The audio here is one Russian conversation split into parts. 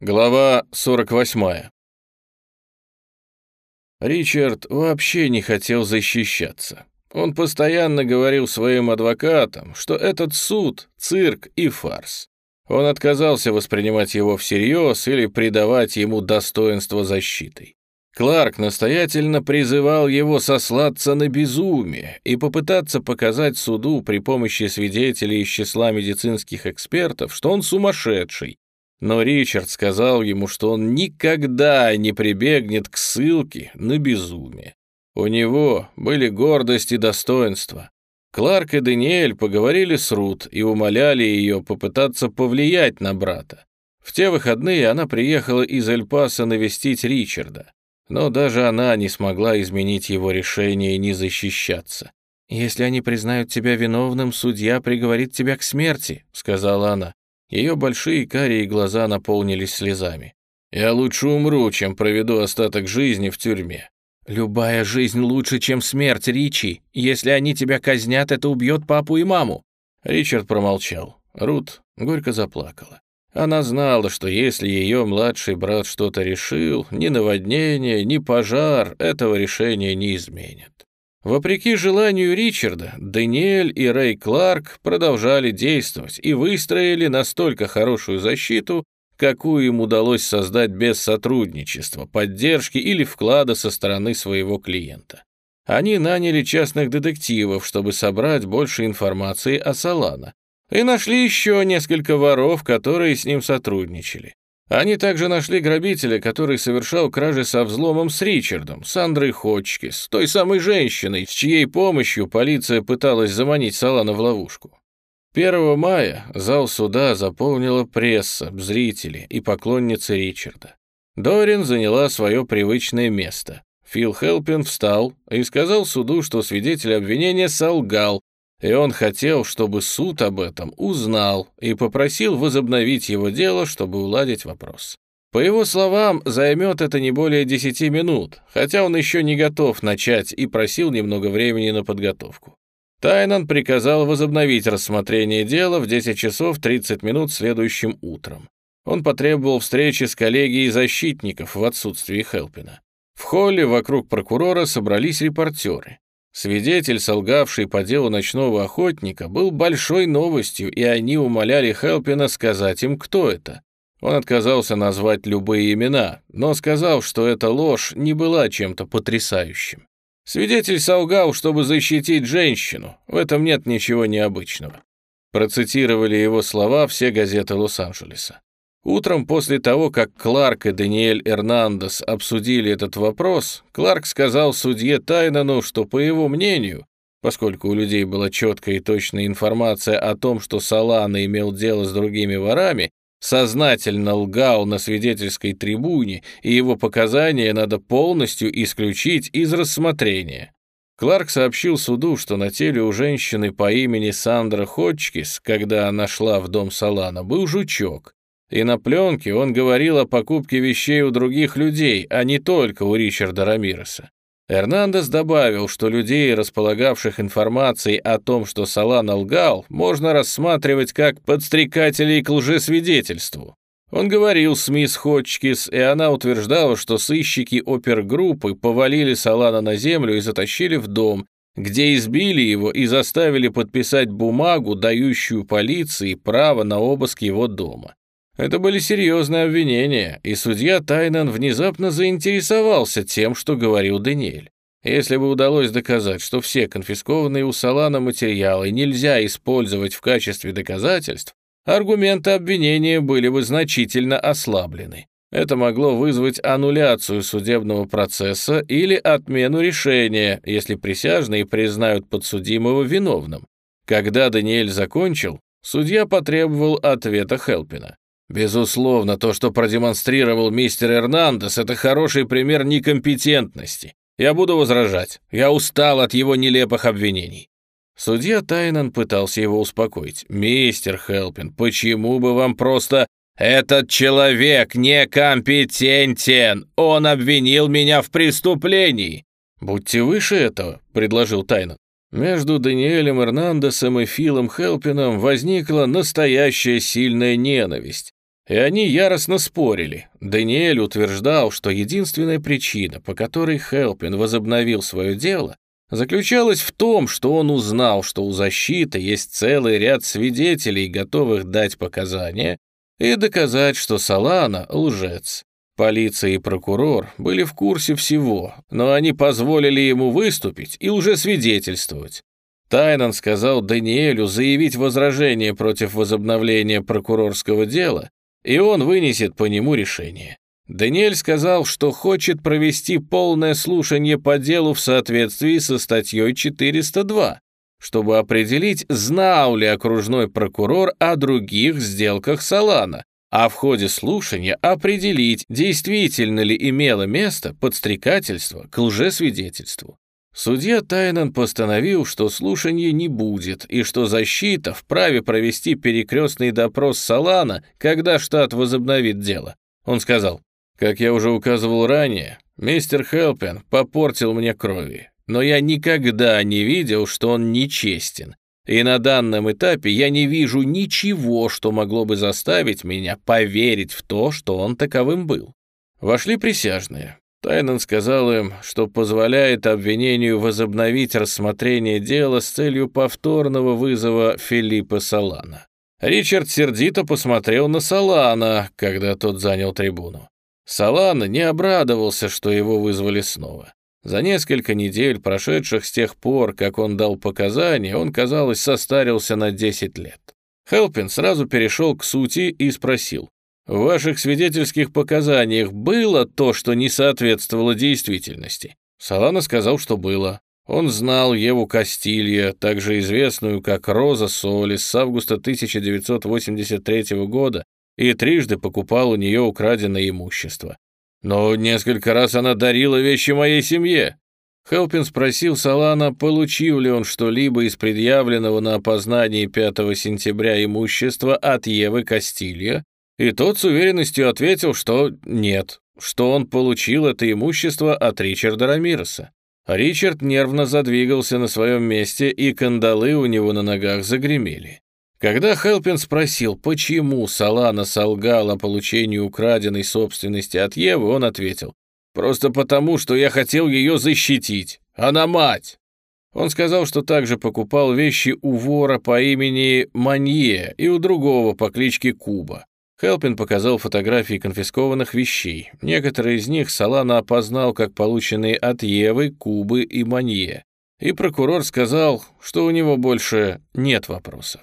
Глава 48. Ричард вообще не хотел защищаться. Он постоянно говорил своим адвокатам, что этот суд — цирк и фарс. Он отказался воспринимать его всерьез или придавать ему достоинство защитой. Кларк настоятельно призывал его сослаться на безумие и попытаться показать суду при помощи свидетелей из числа медицинских экспертов, что он сумасшедший, но Ричард сказал ему, что он никогда не прибегнет к ссылке на безумие. У него были гордость и достоинство. Кларк и Даниэль поговорили с Рут и умоляли ее попытаться повлиять на брата. В те выходные она приехала из Эль-Паса навестить Ричарда, но даже она не смогла изменить его решение не защищаться. «Если они признают тебя виновным, судья приговорит тебя к смерти», — сказала она. Ее большие карие глаза наполнились слезами. «Я лучше умру, чем проведу остаток жизни в тюрьме». «Любая жизнь лучше, чем смерть, Ричи. Если они тебя казнят, это убьет папу и маму». Ричард промолчал. Рут горько заплакала. Она знала, что если ее младший брат что-то решил, ни наводнение, ни пожар этого решения не изменят. Вопреки желанию Ричарда, Даниэль и Рэй Кларк продолжали действовать и выстроили настолько хорошую защиту, какую им удалось создать без сотрудничества, поддержки или вклада со стороны своего клиента. Они наняли частных детективов, чтобы собрать больше информации о Солана, и нашли еще несколько воров, которые с ним сотрудничали. Они также нашли грабителя, который совершал кражи со взломом с Ричардом, Сандрой Хочкис, той самой женщиной, с чьей помощью полиция пыталась заманить Салана в ловушку. 1 мая зал суда заполнила пресса, зрители и поклонницы Ричарда. Дорин заняла свое привычное место. Фил Хелпин встал и сказал суду, что свидетель обвинения солгал, и он хотел, чтобы суд об этом узнал и попросил возобновить его дело, чтобы уладить вопрос. По его словам, займет это не более 10 минут, хотя он еще не готов начать и просил немного времени на подготовку. Тайнан приказал возобновить рассмотрение дела в 10 часов 30 минут следующим утром. Он потребовал встречи с коллегией защитников в отсутствии Хелпина. В холле вокруг прокурора собрались репортеры. Свидетель, солгавший по делу ночного охотника, был большой новостью, и они умоляли Хелпина сказать им, кто это. Он отказался назвать любые имена, но сказал, что эта ложь не была чем-то потрясающим. Свидетель солгал, чтобы защитить женщину, в этом нет ничего необычного. Процитировали его слова все газеты Лос-Анджелеса. Утром после того, как Кларк и Даниэль Эрнандес обсудили этот вопрос, Кларк сказал судье Тайнану, что, по его мнению, поскольку у людей была четкая и точная информация о том, что Салана имел дело с другими ворами, сознательно лгал на свидетельской трибуне, и его показания надо полностью исключить из рассмотрения. Кларк сообщил суду, что на теле у женщины по имени Сандра Хочкис, когда она шла в дом Салана, был жучок, и на пленке он говорил о покупке вещей у других людей, а не только у Ричарда Рамиреса. Эрнандес добавил, что людей, располагавших информацией о том, что Салан лгал, можно рассматривать как подстрекателей к лжесвидетельству. Он говорил с мисс Хочкис, и она утверждала, что сыщики опергруппы повалили Салана на землю и затащили в дом, где избили его и заставили подписать бумагу, дающую полиции право на обыск его дома. Это были серьезные обвинения, и судья Тайнан внезапно заинтересовался тем, что говорил Даниэль. Если бы удалось доказать, что все конфискованные у Салана материалы нельзя использовать в качестве доказательств, аргументы обвинения были бы значительно ослаблены. Это могло вызвать аннуляцию судебного процесса или отмену решения, если присяжные признают подсудимого виновным. Когда Даниэль закончил, судья потребовал ответа Хелпина. Безусловно, то, что продемонстрировал мистер Эрнандес, это хороший пример некомпетентности. Я буду возражать. Я устал от его нелепых обвинений. Судья Тайнан пытался его успокоить. «Мистер Хелпин, почему бы вам просто...» «Этот человек некомпетентен! Он обвинил меня в преступлении!» «Будьте выше этого», — предложил Тайнан. Между Даниэлем Эрнандесом и Филом Хелпином возникла настоящая сильная ненависть. И они яростно спорили. Даниэль утверждал, что единственная причина, по которой Хелпин возобновил свое дело, заключалась в том, что он узнал, что у защиты есть целый ряд свидетелей, готовых дать показания и доказать, что Салана — лжец. Полиция и прокурор были в курсе всего, но они позволили ему выступить и уже свидетельствовать. Тайнан сказал Даниэлю заявить возражение против возобновления прокурорского дела, и он вынесет по нему решение. Даниэль сказал, что хочет провести полное слушание по делу в соответствии со статьей 402, чтобы определить, знал ли окружной прокурор о других сделках Салана, а в ходе слушания определить, действительно ли имело место подстрекательство к лжесвидетельству. Судья Тайнан постановил, что слушания не будет, и что защита вправе провести перекрестный допрос Салана, когда штат возобновит дело. Он сказал, как я уже указывал ранее, мистер Хелпен попортил мне крови, но я никогда не видел, что он нечестен. И на данном этапе я не вижу ничего, что могло бы заставить меня поверить в то, что он таковым был. Вошли присяжные. Тайнан сказал им, что позволяет обвинению возобновить рассмотрение дела с целью повторного вызова Филиппа Салана. Ричард сердито посмотрел на Салана, когда тот занял трибуну. Салан не обрадовался, что его вызвали снова. За несколько недель, прошедших с тех пор, как он дал показания, он, казалось, состарился на 10 лет. Хелпин сразу перешел к сути и спросил, «В ваших свидетельских показаниях было то, что не соответствовало действительности?» Салана сказал, что было. Он знал Еву Кастилья, также известную как Роза Солис, с августа 1983 года, и трижды покупал у нее украденное имущество. Но несколько раз она дарила вещи моей семье. Хелпин спросил Салана, получил ли он что-либо из предъявленного на опознании 5 сентября имущества от Евы Кастилья, и тот с уверенностью ответил, что нет, что он получил это имущество от Ричарда Рамироса. Ричард нервно задвигался на своем месте, и кандалы у него на ногах загремели. Когда Хелпин спросил, почему Салана солгал о получении украденной собственности от Евы, он ответил, «Просто потому, что я хотел ее защитить. Она мать!» Он сказал, что также покупал вещи у вора по имени Манье и у другого по кличке Куба. Хелпин показал фотографии конфискованных вещей. Некоторые из них Салана опознал как полученные от Евы, Кубы и Манье. И прокурор сказал, что у него больше нет вопросов.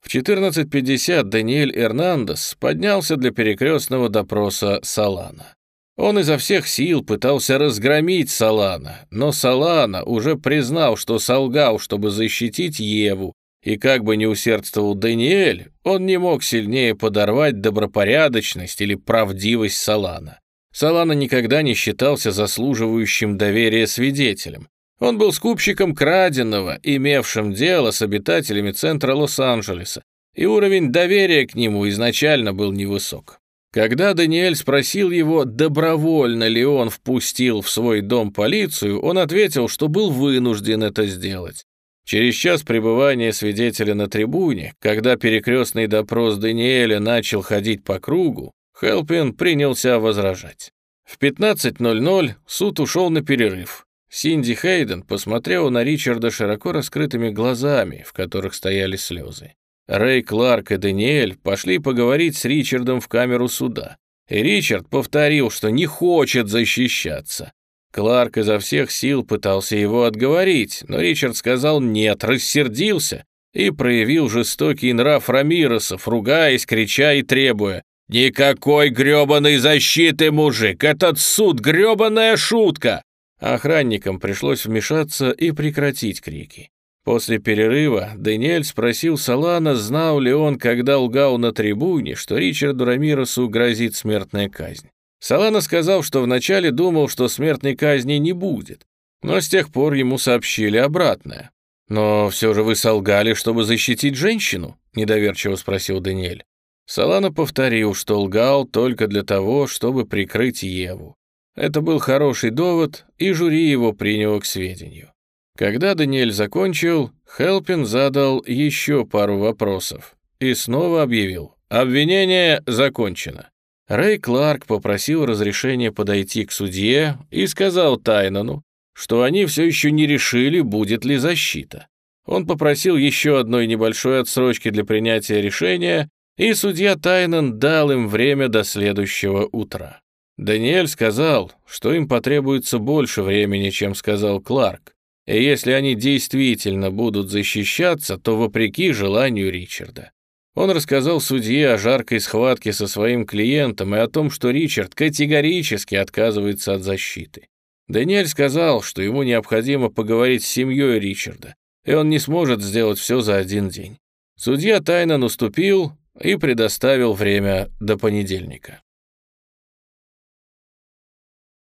В 14.50 Даниэль Эрнандес поднялся для перекрестного допроса Салана. Он изо всех сил пытался разгромить Салана, но Салана уже признал, что солгал, чтобы защитить Еву, и как бы ни усердствовал Даниэль, он не мог сильнее подорвать добропорядочность или правдивость Салана. Салана никогда не считался заслуживающим доверия свидетелем. Он был скупщиком краденого, имевшим дело с обитателями центра Лос-Анджелеса, и уровень доверия к нему изначально был невысок. Когда Даниэль спросил его, добровольно ли он впустил в свой дом полицию, он ответил, что был вынужден это сделать. Через час пребывания свидетеля на трибуне, когда перекрестный допрос Даниэля начал ходить по кругу, Хелпин принялся возражать. В 15.00 суд ушел на перерыв, Синди Хейден посмотрела на Ричарда широко раскрытыми глазами, в которых стояли слезы. Рэй Кларк и Даниэль пошли поговорить с Ричардом в камеру суда. И Ричард повторил, что не хочет защищаться. Кларк изо всех сил пытался его отговорить, но Ричард сказал «нет», рассердился и проявил жестокий нрав Рамиросов, ругаясь, крича и требуя «Никакой грёбаной защиты, мужик! Этот суд — грёбаная шутка! Охранникам пришлось вмешаться и прекратить крики. После перерыва Даниэль спросил Салана, знал ли он, когда лгал на трибуне, что Ричарду Рамиросу грозит смертная казнь. Салана сказал, что вначале думал, что смертной казни не будет, но с тех пор ему сообщили обратное. «Но все же вы солгали, чтобы защитить женщину?» — недоверчиво спросил Даниэль. Салана повторил, что лгал только для того, чтобы прикрыть Еву. Это был хороший довод, и жюри его приняло к сведению. Когда Даниэль закончил, Хелпин задал еще пару вопросов и снова объявил Обвинение закончено. Рэй Кларк попросил разрешения подойти к судье и сказал Тайнану, что они все еще не решили, будет ли защита. Он попросил еще одной небольшой отсрочки для принятия решения, и судья Тайнан дал им время до следующего утра. Даниэль сказал, что им потребуется больше времени, чем сказал Кларк, и если они действительно будут защищаться, то вопреки желанию Ричарда. Он рассказал судье о жаркой схватке со своим клиентом и о том, что Ричард категорически отказывается от защиты. Даниэль сказал, что ему необходимо поговорить с семьей Ричарда, и он не сможет сделать все за один день. Судья тайно наступил и предоставил время до понедельника.